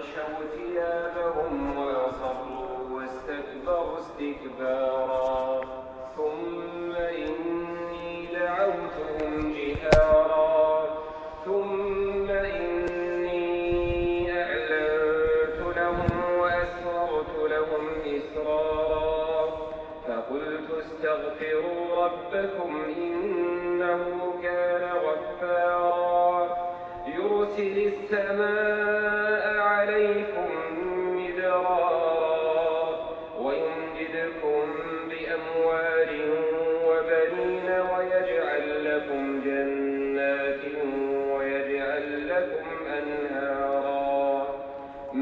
وغشوا ثيابهم وصروا واستكبروا استكبارا. ثم إني دعوتهم جهارا. ثم إني أعلنت لهم وأسررت لهم إسرارا. فقلت استغفروا ربكم إنه كان غفارا. يرسل السماء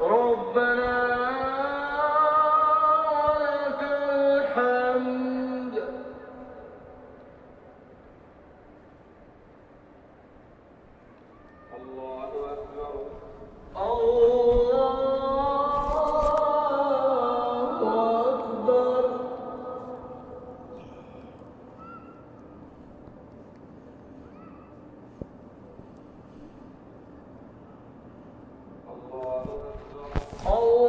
ربنا ولك الحمد. الله أكبر. الله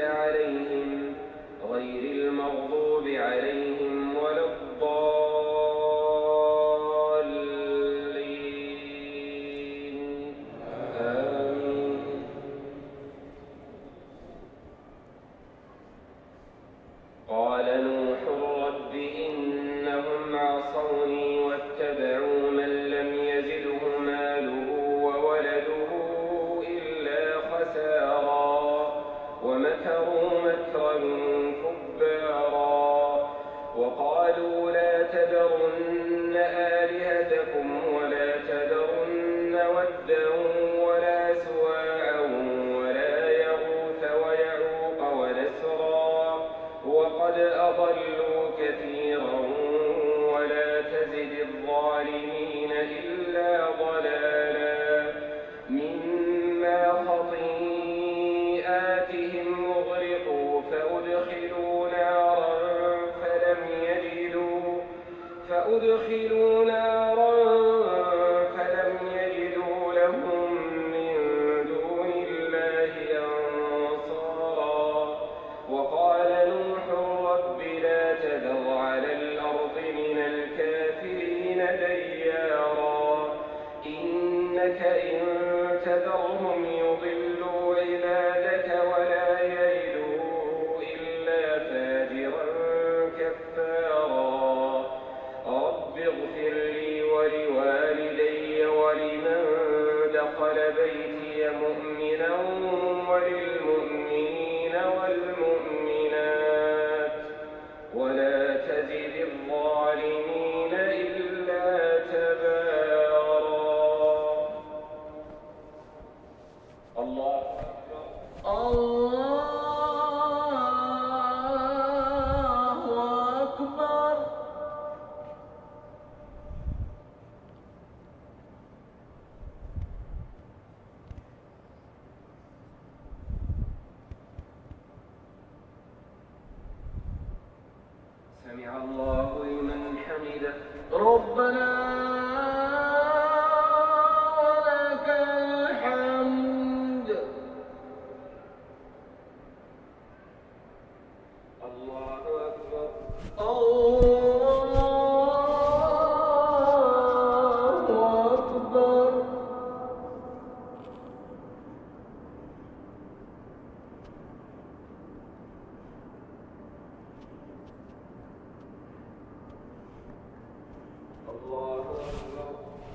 عليهم غير المغضوب عليهم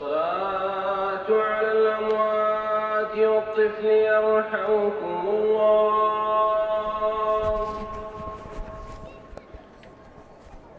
الصلاة على الأموات والطفل يرحمكم.